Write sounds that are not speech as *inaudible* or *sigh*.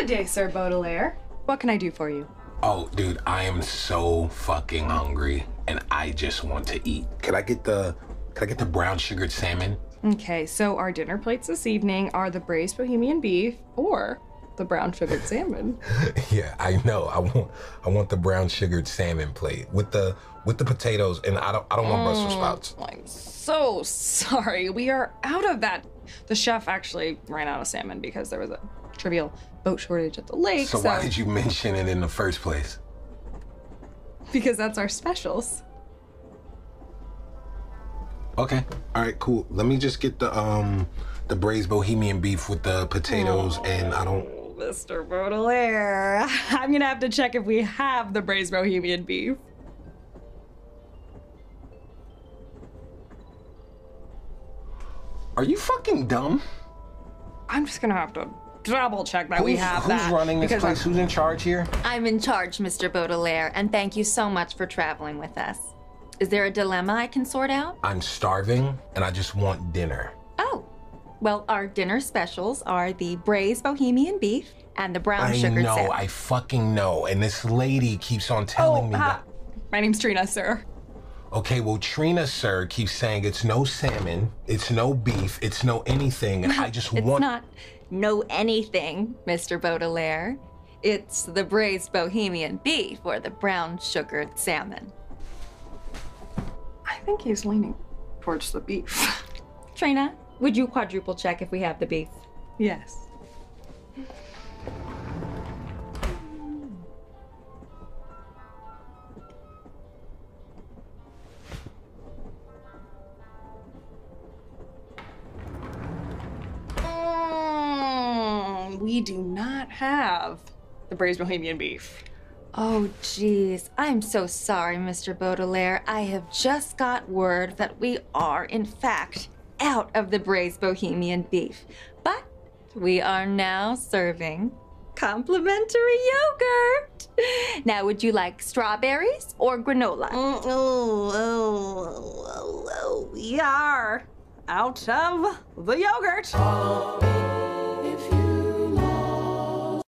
Good day, Sir Baudelaire. What can I do for you? Oh, dude, I am so fucking hungry, and I just want to eat. Can I get the, can I get the brown sugared salmon? Okay, so our dinner plates this evening are the braised bohemian beef or the brown sugared salmon. *laughs* yeah, I know. I want, I want the brown sugared salmon plate with the, with the potatoes, and I don't, I don't want Brussels mm, sprouts. I'm so *laughs* sorry. We are out of that. The chef actually ran out of salmon because there was a trivial boat shortage at the lake. So why did you mention it in the first place? Because that's our specials. Okay. All right. Cool. Let me just get the um the braised bohemian beef with the potatoes, and I don't. Mr. Baudelaire, *laughs* I'm gonna have to check if we have the braised bohemian beef. Are you fucking dumb? I'm just gonna have to double check that we Who's, have who's that. running this place? I'm- Who's in charge here? I'm in charge, Mr. Baudelaire, and thank you so much for traveling with us. Is there a dilemma I can sort out? I'm starving, and I just want dinner. Oh, well, our dinner specials are the braised bohemian beef and the brown I sugared know. salmon. I fucking know. And this lady keeps on telling Oh, me hi. that. My name's Trina, sir. Okay, well, Trina, sir, keeps saying it's no salmon, it's no beef, it's no anything. and I *laughs* just It's want. not no anything, Mr. Baudelaire. It's the braised bohemian beef or the brown sugared salmon. I think he's leaning towards the beef. *laughs* Trina, would you quadruple check if we have the beef? yes. We do not have the braised bohemian beef. Oh, geez. I'm so sorry, Mr. Baudelaire. I have just got word that we are, in fact, out of the braised bohemian beef. But we are now serving complimentary yogurt. Now, would you like strawberries or granola? Oh, oh, oh, oh, oh, we are out of the yogurt.